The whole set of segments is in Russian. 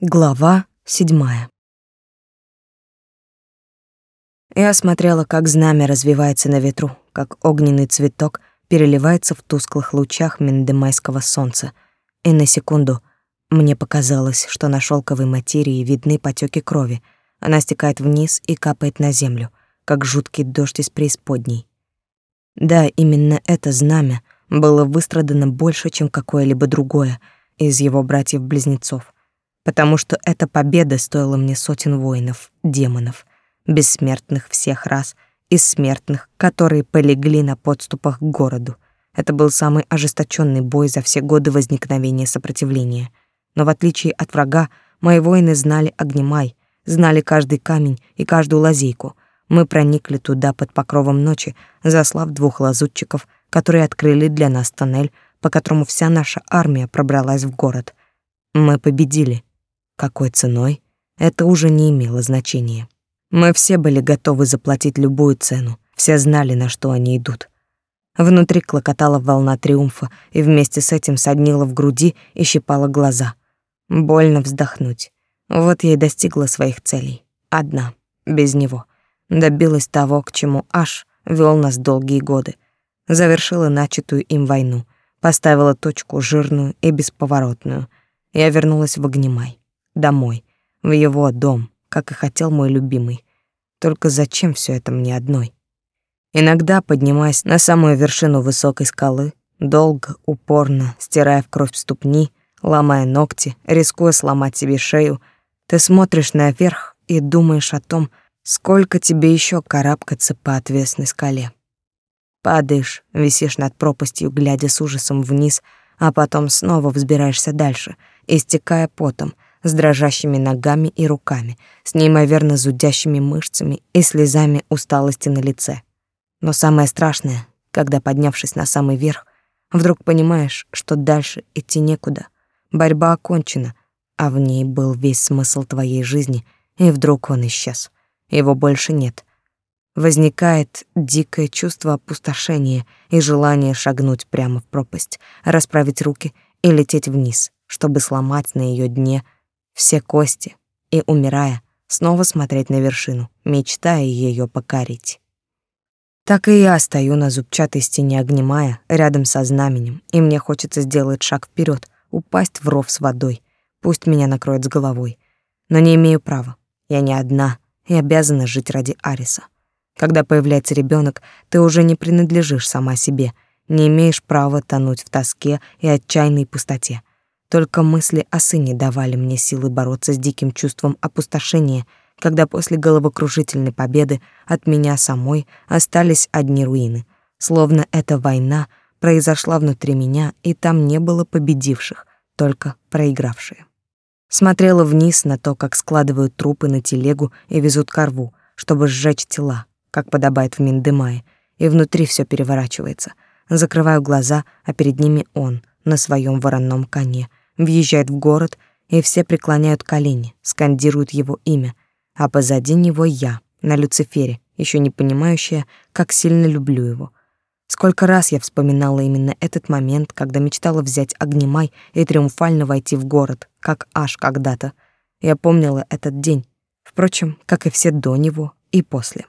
Глава седьмая. Я смотрела, как знамя развивается на ветру, как огненный цветок переливается в тусклых лучах миндемайского солнца. И на секунду мне показалось, что на шелковой материи видны потеки крови. Она стекает вниз и капает на землю, как жуткий дождь из преисподней. Да, именно это знамя было выстрадано больше, чем какое-либо другое из его братьев-близнецов — потому что эта победа стоила мне сотен воинов, демонов, бессмертных всех рас и смертных, которые полегли на подступах к городу. Это был самый ожесточенный бой за все годы возникновения сопротивления. Но в отличие от врага, мои воины знали Огнемай, знали каждый камень и каждую лазейку. Мы проникли туда под покровом ночи, заслав двух лазутчиков, которые открыли для нас тоннель, по которому вся наша армия пробралась в город. Мы победили. Какой ценой? Это уже не имело значения. Мы все были готовы заплатить любую цену, все знали, на что они идут. Внутри клокотала волна триумфа, и вместе с этим соднила в груди и щипала глаза. Больно вздохнуть. Вот я и достигла своих целей. Одна, без него. Добилась того, к чему Аш вел нас долгие годы. Завершила начатую им войну, поставила точку жирную и бесповоротную. Я вернулась в Огнемай домой, в его дом, как и хотел мой любимый. Только зачем все это мне одной? Иногда, поднимаясь на самую вершину высокой скалы, долго, упорно, стирая в кровь ступни, ломая ногти, рискуя сломать себе шею, ты смотришь наверх и думаешь о том, сколько тебе еще карабкаться по отвесной скале. Падаешь, висишь над пропастью, глядя с ужасом вниз, а потом снова взбираешься дальше, истекая потом — с дрожащими ногами и руками, с неимоверно зудящими мышцами и слезами усталости на лице. Но самое страшное, когда, поднявшись на самый верх, вдруг понимаешь, что дальше идти некуда. Борьба окончена, а в ней был весь смысл твоей жизни, и вдруг он исчез. Его больше нет. Возникает дикое чувство опустошения и желание шагнуть прямо в пропасть, расправить руки и лететь вниз, чтобы сломать на ее дне — все кости и, умирая, снова смотреть на вершину, мечтая ее покорить. Так и я стою на зубчатой стене огнемая, рядом со знаменем, и мне хочется сделать шаг вперед, упасть в ров с водой. Пусть меня накроет с головой. Но не имею права. Я не одна и обязана жить ради Ариса. Когда появляется ребенок, ты уже не принадлежишь сама себе, не имеешь права тонуть в тоске и отчаянной пустоте. Только мысли о сыне давали мне силы бороться с диким чувством опустошения, когда после головокружительной победы от меня самой остались одни руины, словно эта война произошла внутри меня, и там не было победивших, только проигравшие. Смотрела вниз на то, как складывают трупы на телегу и везут ко рву, чтобы сжечь тела, как подобает в Миндемае, и внутри все переворачивается. Закрываю глаза, а перед ними он на своем воронном коне — въезжает в город, и все преклоняют колени, скандируют его имя, а позади него я, на Люцифере, еще не понимающая, как сильно люблю его. Сколько раз я вспоминала именно этот момент, когда мечтала взять огнемай и триумфально войти в город, как аж когда-то. Я помнила этот день, впрочем, как и все до него и после.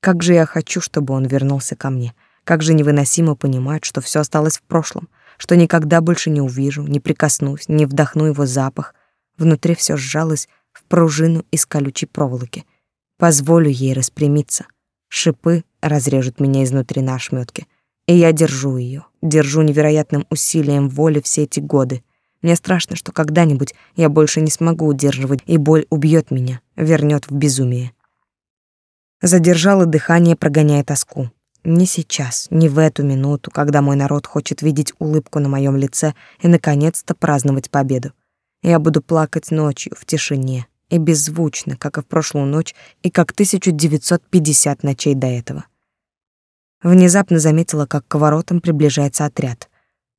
Как же я хочу, чтобы он вернулся ко мне. Как же невыносимо понимать, что все осталось в прошлом — что никогда больше не увижу, не прикоснусь, не вдохну его запах. Внутри все сжалось в пружину из колючей проволоки. Позволю ей распрямиться. Шипы разрежут меня изнутри на ошметке. И я держу ее, держу невероятным усилием воли все эти годы. Мне страшно, что когда-нибудь я больше не смогу удерживать, и боль убьет меня, вернет в безумие. Задержала дыхание, прогоняя тоску. Не сейчас, не в эту минуту, когда мой народ хочет видеть улыбку на моем лице и наконец-то праздновать победу. Я буду плакать ночью в тишине и беззвучно, как и в прошлую ночь и как 1950 ночей до этого. Внезапно заметила, как к воротам приближается отряд.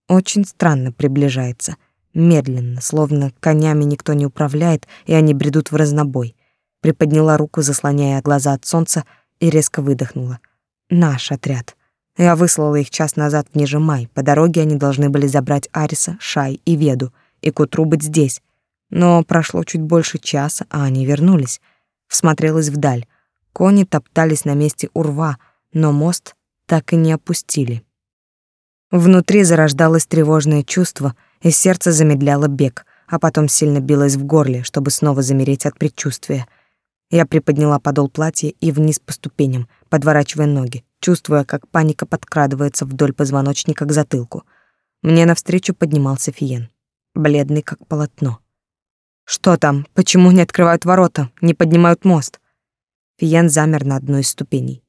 Очень странно приближается, медленно, словно конями никто не управляет, и они бредут в разнобой. Приподняла руку, заслоняя глаза от солнца, и резко выдохнула — Наш отряд. Я выслала их час назад в Нижемай. По дороге они должны были забрать Ариса, Шай и Веду, и к утру быть здесь. Но прошло чуть больше часа, а они вернулись. Всмотрелась вдаль. Кони топтались на месте у рва, но мост так и не опустили. Внутри зарождалось тревожное чувство, и сердце замедляло бег, а потом сильно билось в горле, чтобы снова замереть от предчувствия. Я приподняла подол платья и вниз по ступеням, подворачивая ноги, чувствуя, как паника подкрадывается вдоль позвоночника к затылку. Мне навстречу поднимался Фиен, бледный как полотно. «Что там? Почему не открывают ворота? Не поднимают мост?» Фиен замер на одной из ступеней.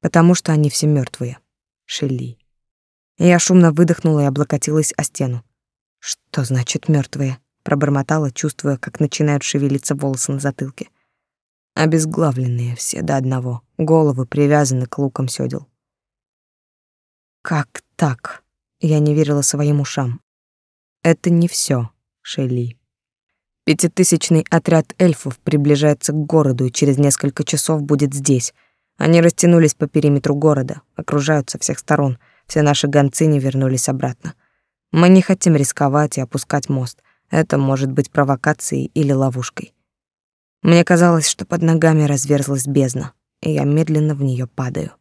«Потому что они все мертвые. Шелли». Я шумно выдохнула и облокотилась о стену. «Что значит мертвые? Пробормотала, чувствуя, как начинают шевелиться волосы на затылке. Обезглавленные все до одного, головы привязаны к лукам сёдел. Как так? Я не верила своим ушам. Это не все, Шелли. Пятитысячный отряд эльфов приближается к городу и через несколько часов будет здесь. Они растянулись по периметру города, окружают со всех сторон. Все наши гонцы не вернулись обратно. Мы не хотим рисковать и опускать мост. Это может быть провокацией или ловушкой. Мне казалось, что под ногами разверзлась бездна, и я медленно в нее падаю.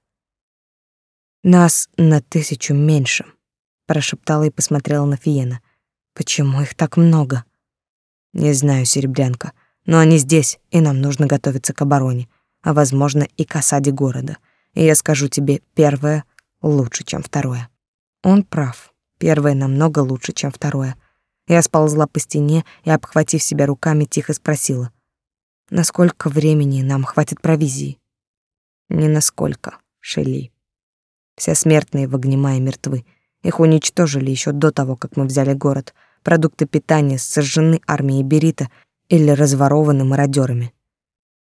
Нас на тысячу меньше, прошептала и посмотрела на Фиена. Почему их так много? Не знаю, серебрянка, но они здесь, и нам нужно готовиться к обороне, а возможно и к осаде города. И я скажу тебе, первое лучше, чем второе. Он прав. Первое намного лучше, чем второе. Я сползла по стене и, обхватив себя руками, тихо спросила: "Насколько времени нам хватит провизии?" "Не насколько, Шелли. Все смертные в Огнемае мертвы. Их уничтожили еще до того, как мы взяли город. Продукты питания сожжены армией Берита или разворованы мародерами.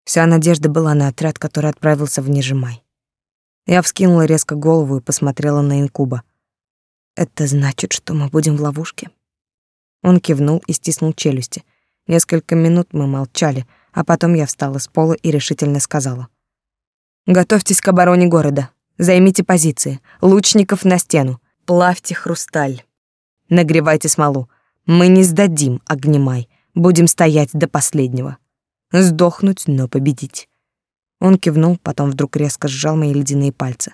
Вся надежда была на отряд, который отправился в Нижимай. Я вскинула резко голову и посмотрела на инкуба. Это значит, что мы будем в ловушке? Он кивнул и стиснул челюсти. Несколько минут мы молчали, а потом я встала с пола и решительно сказала: "Готовьтесь к обороне города. Займите позиции. Лучников на стену. Плавьте хрусталь. Нагревайте смолу. Мы не сдадим огнемай. Будем стоять до последнего. Сдохнуть, но победить". Он кивнул, потом вдруг резко сжал мои ледяные пальцы.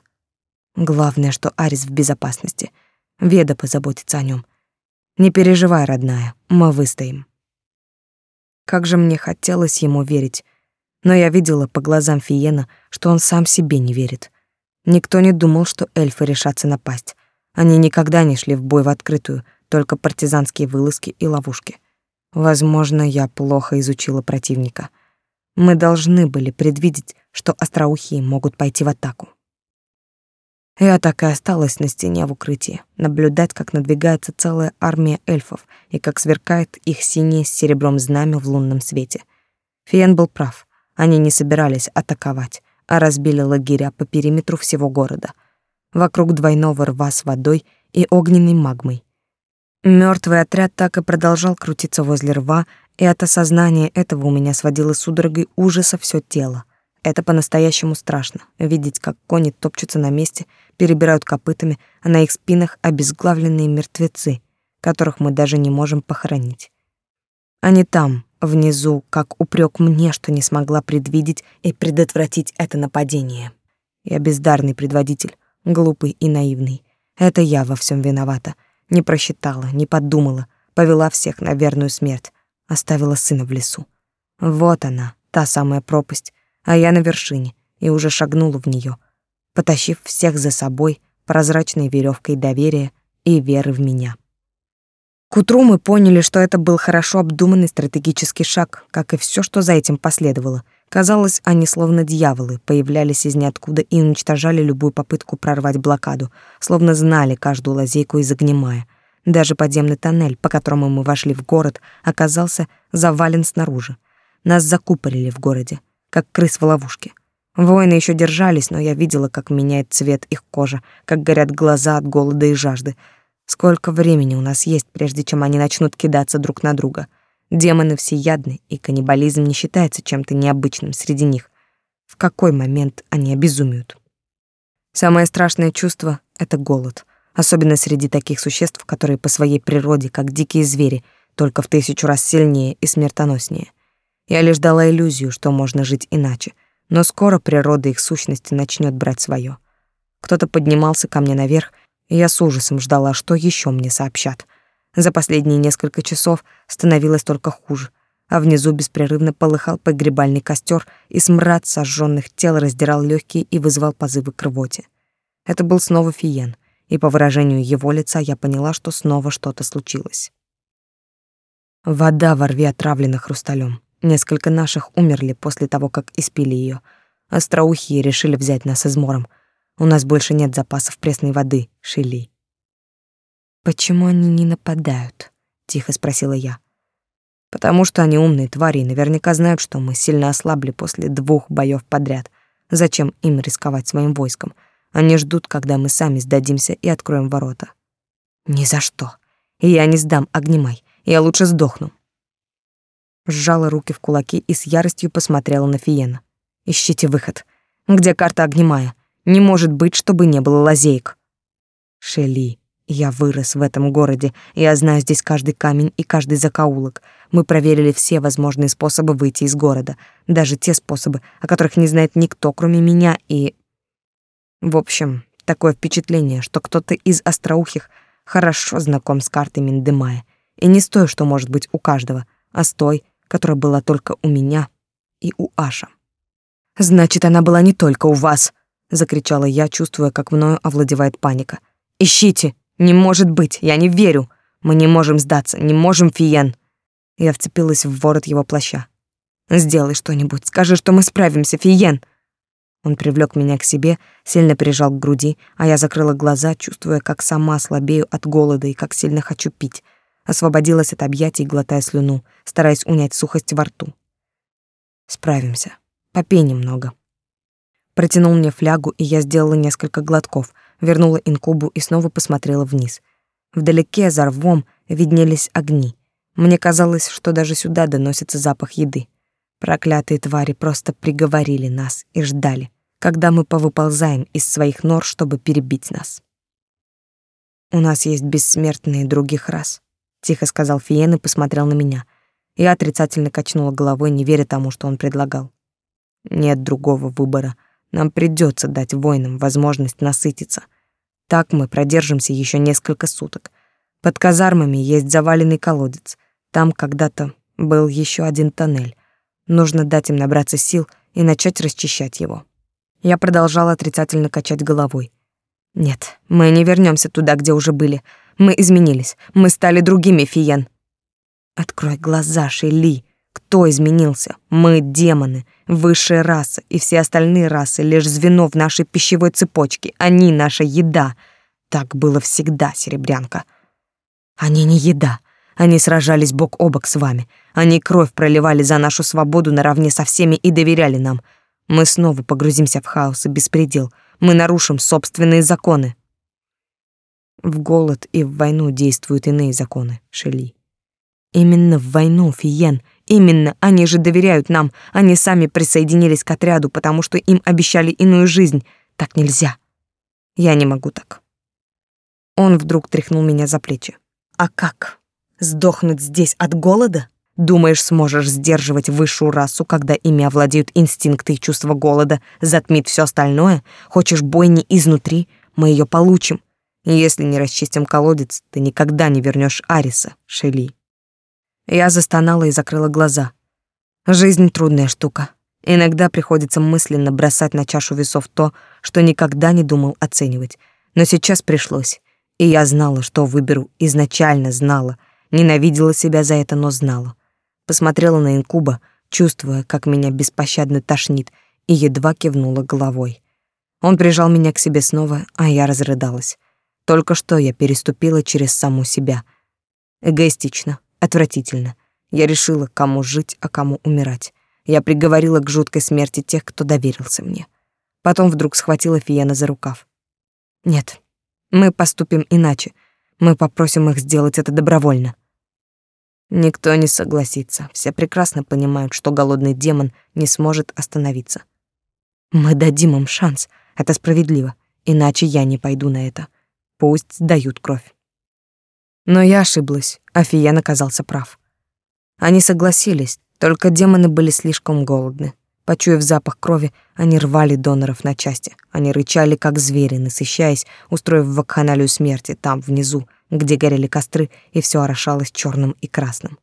Главное, что Арис в безопасности. Веда позаботится о нем. Не переживай, родная, мы выстоим. Как же мне хотелось ему верить, но я видела по глазам Фиена, что он сам себе не верит. Никто не думал, что эльфы решатся напасть. Они никогда не шли в бой в открытую, только партизанские вылазки и ловушки. Возможно, я плохо изучила противника. Мы должны были предвидеть, что остроухие могут пойти в атаку. Я так и осталась на стене в укрытии, наблюдать, как надвигается целая армия эльфов и как сверкает их синее с серебром знамя в лунном свете. Фиен был прав. Они не собирались атаковать, а разбили лагеря по периметру всего города. Вокруг двойного рва с водой и огненной магмой. Мертвый отряд так и продолжал крутиться возле рва, и от осознания этого у меня сводило судорогой ужаса все тело. Это по-настоящему страшно — видеть, как кони топчутся на месте, перебирают копытами, а на их спинах обезглавленные мертвецы, которых мы даже не можем похоронить. Они там, внизу, как упрек мне, что не смогла предвидеть и предотвратить это нападение. Я бездарный предводитель, глупый и наивный. Это я во всем виновата. Не просчитала, не подумала, повела всех на верную смерть, оставила сына в лесу. Вот она, та самая пропасть, а я на вершине и уже шагнула в нее, потащив всех за собой прозрачной веревкой доверия и веры в меня. К утру мы поняли, что это был хорошо обдуманный стратегический шаг, как и все, что за этим последовало. Казалось, они словно дьяволы, появлялись из ниоткуда и уничтожали любую попытку прорвать блокаду, словно знали каждую лазейку из огнемая. Даже подземный тоннель, по которому мы вошли в город, оказался завален снаружи. Нас закупорили в городе как крыс в ловушке. Воины еще держались, но я видела, как меняет цвет их кожа, как горят глаза от голода и жажды. Сколько времени у нас есть, прежде чем они начнут кидаться друг на друга? Демоны всеядны, и каннибализм не считается чем-то необычным среди них. В какой момент они обезумеют? Самое страшное чувство — это голод, особенно среди таких существ, которые по своей природе, как дикие звери, только в тысячу раз сильнее и смертоноснее. Я лишь дала иллюзию, что можно жить иначе, но скоро природа их сущности начнет брать свое. Кто-то поднимался ко мне наверх, и я с ужасом ждала, что еще мне сообщат. За последние несколько часов становилось только хуже, а внизу беспрерывно полыхал погребальный костер, и смрад сожженных тел раздирал легкие и вызывал позывы к рвоте. Это был снова Фиен, и по выражению его лица я поняла, что снова что-то случилось. Вода во рве отравлена хрусталем. Несколько наших умерли после того, как испили ее. Остроухие решили взять нас измором. У нас больше нет запасов пресной воды, Шили. «Почему они не нападают?» — тихо спросила я. «Потому что они умные твари и наверняка знают, что мы сильно ослабли после двух боев подряд. Зачем им рисковать своим войском? Они ждут, когда мы сами сдадимся и откроем ворота». «Ни за что. Я не сдам Огнемай. Я лучше сдохну». Сжала руки в кулаки и с яростью посмотрела на Фиена. «Ищите выход. Где карта Огнемая? Не может быть, чтобы не было лазеек». «Шели, я вырос в этом городе, я знаю здесь каждый камень и каждый закоулок. Мы проверили все возможные способы выйти из города, даже те способы, о которых не знает никто, кроме меня и... В общем, такое впечатление, что кто-то из остроухих хорошо знаком с картой Миндемая. И не с той, что может быть у каждого, а с той, которая была только у меня и у Аша. «Значит, она была не только у вас!» — закричала я, чувствуя, как мною овладевает паника. «Ищите!» Не может быть, я не верю. Мы не можем сдаться, не можем, Фиен. Я вцепилась в ворот его плаща. Сделай что-нибудь, скажи, что мы справимся, Фиен. Он привлек меня к себе, сильно прижал к груди, а я закрыла глаза, чувствуя, как сама слабею от голода и как сильно хочу пить. Освободилась от объятий, глотая слюну, стараясь унять сухость во рту. Справимся. Попей немного. Протянул мне флягу, и я сделала несколько глотков, вернула инкубу и снова посмотрела вниз. Вдалеке за рвом виднелись огни. Мне казалось, что даже сюда доносится запах еды. Проклятые твари просто приговорили нас и ждали, когда мы повыползаем из своих нор, чтобы перебить нас. У нас есть бессмертные других рас, тихо сказал Фиен и посмотрел на меня. Я отрицательно качнула головой, не веря тому, что он предлагал. Нет другого выбора. Нам придется дать воинам возможность насытиться. Так мы продержимся еще несколько суток. Под казармами есть заваленный колодец. Там когда-то был еще один тоннель. Нужно дать им набраться сил и начать расчищать его. Я продолжала отрицательно качать головой. Нет, мы не вернемся туда, где уже были. Мы изменились. Мы стали другими, Фиен. Открой глаза, Шейли. Кто изменился? Мы демоны, высшая раса, и все остальные расы лишь звено в нашей пищевой цепочке. Они наша еда. Так было всегда, Серебрянка. Они не еда. Они сражались бок о бок с вами. Они кровь проливали за нашу свободу наравне со всеми и доверяли нам. Мы снова погрузимся в хаос и беспредел. Мы нарушим собственные законы. В голод и в войну действуют иные законы, Шели. Именно в войну, Фиен — Именно, они же доверяют нам. Они сами присоединились к отряду, потому что им обещали иную жизнь. Так нельзя. Я не могу так. Он вдруг тряхнул меня за плечи. А как? Сдохнуть здесь от голода? Думаешь, сможешь сдерживать высшую расу, когда ими овладеют инстинкты и чувство голода, затмит все остальное? Хочешь бойни изнутри? Мы ее получим. Если не расчистим колодец, ты никогда не вернешь Ариса, Шели. Я застонала и закрыла глаза. Жизнь трудная штука. Иногда приходится мысленно бросать на чашу весов то, что никогда не думал оценивать. Но сейчас пришлось. И я знала, что выберу, изначально знала. Ненавидела себя за это, но знала. Посмотрела на инкуба, чувствуя, как меня беспощадно тошнит, и едва кивнула головой. Он прижал меня к себе снова, а я разрыдалась. Только что я переступила через саму себя. Эгоистично, Отвратительно. Я решила, кому жить, а кому умирать. Я приговорила к жуткой смерти тех, кто доверился мне. Потом вдруг схватила Фиена за рукав. Нет, мы поступим иначе. Мы попросим их сделать это добровольно. Никто не согласится. Все прекрасно понимают, что голодный демон не сможет остановиться. Мы дадим им шанс. Это справедливо. Иначе я не пойду на это. Пусть дают кровь. Но я ошиблась, а Фиен оказался прав. Они согласились, только демоны были слишком голодны. Почуяв запах крови, они рвали доноров на части. Они рычали, как звери, насыщаясь, устроив вакханалию смерти там, внизу, где горели костры, и все орошалось черным и красным.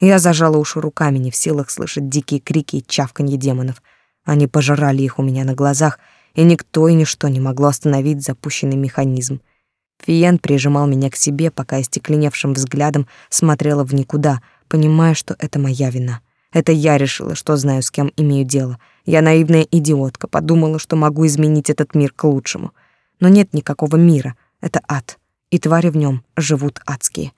Я зажала уши руками, не в силах слышать дикие крики и чавканье демонов. Они пожирали их у меня на глазах, и никто и ничто не могло остановить запущенный механизм. Фиен прижимал меня к себе, пока я стекленевшим взглядом смотрела в никуда, понимая, что это моя вина. Это я решила, что знаю, с кем имею дело. Я наивная идиотка, подумала, что могу изменить этот мир к лучшему. Но нет никакого мира, это ад, и твари в нем живут адские.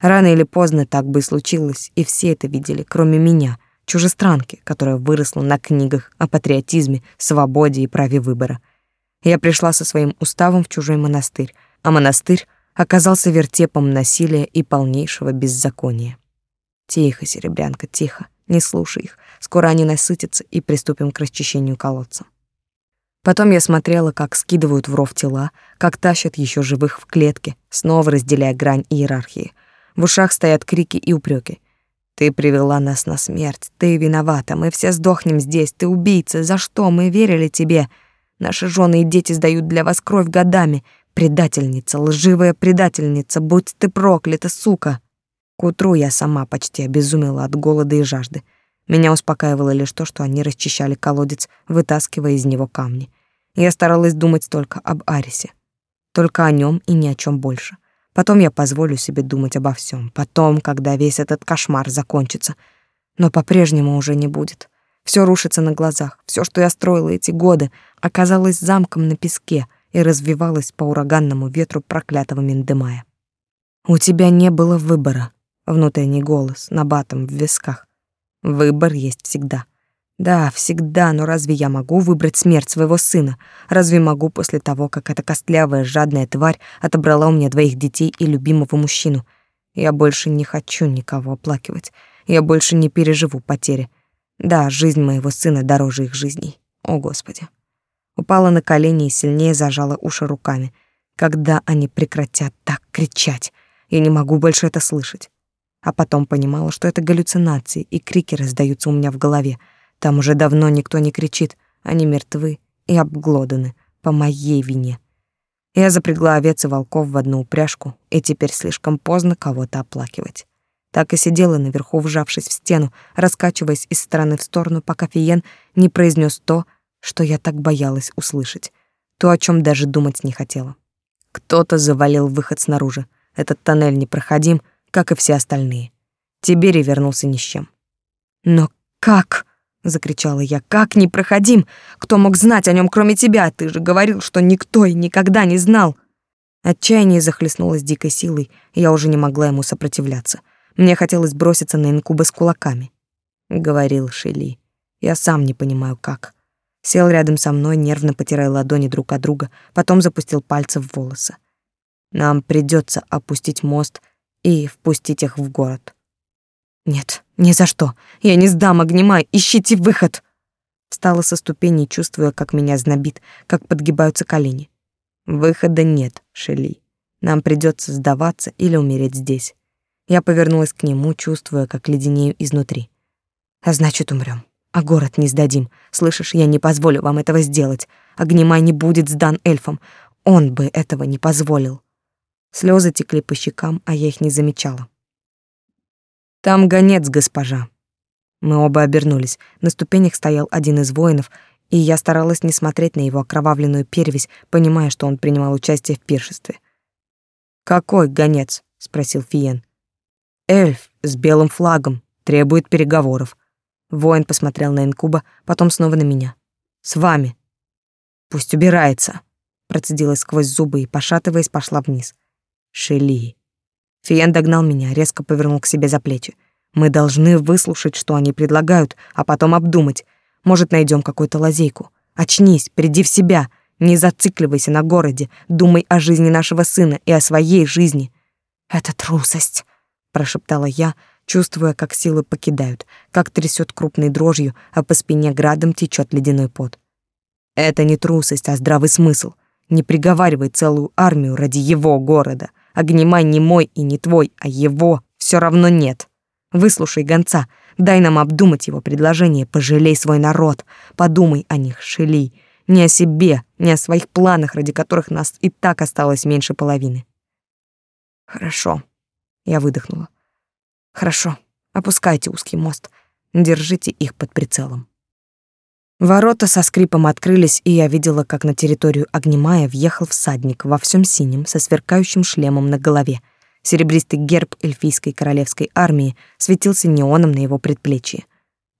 Рано или поздно так бы и случилось, и все это видели, кроме меня, чужестранки, которая выросла на книгах о патриотизме, свободе и праве выбора. Я пришла со своим уставом в чужой монастырь, а монастырь оказался вертепом насилия и полнейшего беззакония. Тихо, серебрянка, тихо, не слушай их. Скоро они насытятся и приступим к расчищению колодца. Потом я смотрела, как скидывают в ров тела, как тащат еще живых в клетки, снова разделяя грань иерархии. В ушах стоят крики и упреки. Ты привела нас на смерть, ты виновата, мы все сдохнем здесь, ты убийца, за что мы верили тебе? Наши жены и дети сдают для вас кровь годами. Предательница, лживая предательница, будь ты проклята, сука. К утру я сама почти обезумела от голода и жажды. Меня успокаивало лишь то, что они расчищали колодец, вытаскивая из него камни. Я старалась думать только об Арисе. Только о нем и ни о чем больше. Потом я позволю себе думать обо всем. Потом, когда весь этот кошмар закончится. Но по-прежнему уже не будет. Все рушится на глазах. Все, что я строила эти годы, оказалось замком на песке и развивалось по ураганному ветру проклятого Миндемая. У тебя не было выбора. Внутренний голос набатом в висках. Выбор есть всегда. Да, всегда, но разве я могу выбрать смерть своего сына? Разве могу после того, как эта костлявая жадная тварь отобрала у меня двоих детей и любимого мужчину? Я больше не хочу никого оплакивать. Я больше не переживу потери. Да, жизнь моего сына дороже их жизней. О, Господи. Упала на колени и сильнее зажала уши руками. Когда они прекратят так кричать? Я не могу больше это слышать. А потом понимала, что это галлюцинации, и крики раздаются у меня в голове — там уже давно никто не кричит, они мертвы и обглоданы по моей вине. Я запрягла овец и волков в одну упряжку, и теперь слишком поздно кого-то оплакивать. Так и сидела наверху, вжавшись в стену, раскачиваясь из стороны в сторону, пока Фиен не произнес то, что я так боялась услышать, то, о чем даже думать не хотела. Кто-то завалил выход снаружи. Этот тоннель непроходим, как и все остальные. Тибери вернулся ни с чем. Но как? закричала я. Как непроходим? Кто мог знать о нем, кроме тебя? Ты же говорил, что никто и никогда не знал. Отчаяние захлестнулось дикой силой, я уже не могла ему сопротивляться. Мне хотелось броситься на инкуба с кулаками, говорил Шели. Я сам не понимаю как. Сел рядом со мной, нервно потирая ладони друг от друга, потом запустил пальцы в волосы. Нам придется опустить мост и впустить их в город. Нет, ни за что. Я не сдам огнема, ищите выход. Встала со ступеней, чувствуя, как меня знобит, как подгибаются колени. Выхода нет, Шели. Нам придется сдаваться или умереть здесь. Я повернулась к нему, чувствуя, как леденею изнутри. А значит, умрем. А город не сдадим. Слышишь, я не позволю вам этого сделать. Огнемай не будет сдан эльфам. Он бы этого не позволил. Слезы текли по щекам, а я их не замечала. Там гонец, госпожа. Мы оба обернулись. На ступенях стоял один из воинов, и я старалась не смотреть на его окровавленную перевязь, понимая, что он принимал участие в пиршестве. Какой гонец? спросил Фиен. Эльф с белым флагом требует переговоров. Воин посмотрел на инкуба, потом снова на меня. С вами. Пусть убирается, процедила сквозь зубы и пошатываясь пошла вниз. Шели. Фиен догнал меня, резко повернул к себе за плечи. Мы должны выслушать, что они предлагают, а потом обдумать. Может, найдем какую-то лазейку. Очнись, приди в себя. Не зацикливайся на городе. Думай о жизни нашего сына и о своей жизни. Это трусость, прошептала я, чувствуя, как силы покидают, как трясет крупной дрожью, а по спине градом течет ледяной пот. Это не трусость, а здравый смысл. Не приговаривай целую армию ради его города. Огнемай не мой и не твой, а его все равно нет. Выслушай гонца, дай нам обдумать его предложение, пожалей свой народ, подумай о них, Шели, не о себе, не о своих планах, ради которых нас и так осталось меньше половины. Хорошо, я выдохнула. Хорошо, опускайте узкий мост, держите их под прицелом. Ворота со скрипом открылись, и я видела, как на территорию Огнемая въехал всадник во всем синем со сверкающим шлемом на голове. Серебристый герб эльфийской королевской армии светился неоном на его предплечье.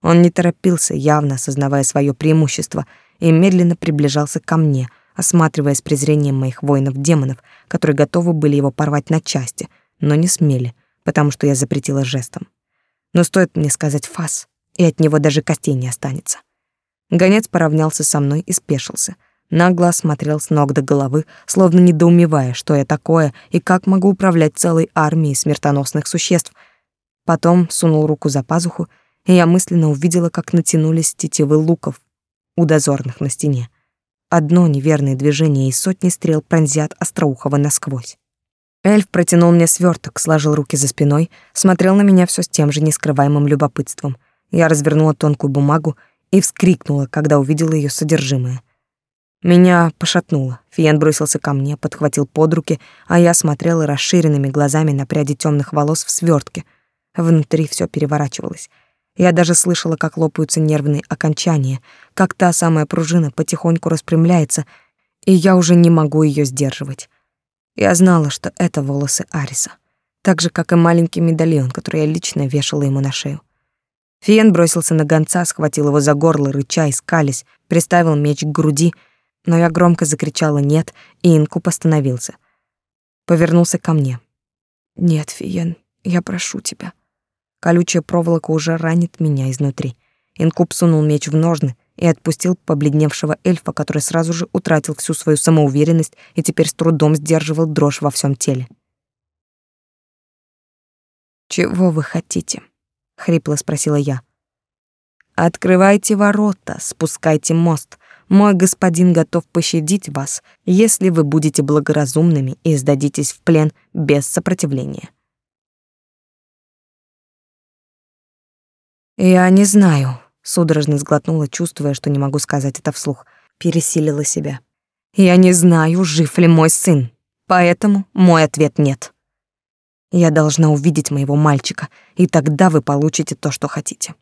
Он не торопился, явно осознавая свое преимущество, и медленно приближался ко мне, осматривая с презрением моих воинов-демонов, которые готовы были его порвать на части, но не смели, потому что я запретила жестом. Но стоит мне сказать «фас», и от него даже костей не останется. Гонец поравнялся со мной и спешился. Нагло осмотрел с ног до головы, словно недоумевая, что я такое и как могу управлять целой армией смертоносных существ. Потом сунул руку за пазуху, и я мысленно увидела, как натянулись тетивы луков у дозорных на стене. Одно неверное движение и сотни стрел пронзят остроухого насквозь. Эльф протянул мне сверток, сложил руки за спиной, смотрел на меня все с тем же нескрываемым любопытством. Я развернула тонкую бумагу и вскрикнула, когда увидела ее содержимое. Меня пошатнуло. Фиен бросился ко мне, подхватил под руки, а я смотрела расширенными глазами на пряди темных волос в свертке. Внутри все переворачивалось. Я даже слышала, как лопаются нервные окончания, как та самая пружина потихоньку распрямляется, и я уже не могу ее сдерживать. Я знала, что это волосы Ариса, так же, как и маленький медальон, который я лично вешала ему на шею. Фиен бросился на гонца, схватил его за горло, рыча и скались, приставил меч к груди, но я громко закричала «нет», и Инкуб остановился. Повернулся ко мне. «Нет, Фиен, я прошу тебя». Колючая проволока уже ранит меня изнутри. Инкуб сунул меч в ножны и отпустил побледневшего эльфа, который сразу же утратил всю свою самоуверенность и теперь с трудом сдерживал дрожь во всем теле. «Чего вы хотите?» Хрипло спросила я. Открывайте ворота, спускайте мост. Мой господин готов пощадить вас, если вы будете благоразумными и сдадитесь в плен без сопротивления. Я не знаю, судорожно сглотнула, чувствуя, что не могу сказать это вслух, пересилила себя. Я не знаю, жив ли мой сын, поэтому мой ответ нет. Я должна увидеть моего мальчика, и тогда вы получите то, что хотите.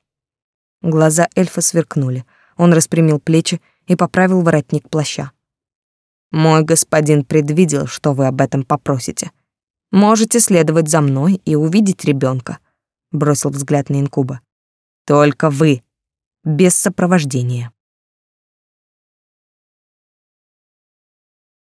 Глаза эльфа сверкнули. Он распрямил плечи и поправил воротник плаща. Мой господин предвидел, что вы об этом попросите. Можете следовать за мной и увидеть ребенка. Бросил взгляд на инкуба. Только вы, без сопровождения.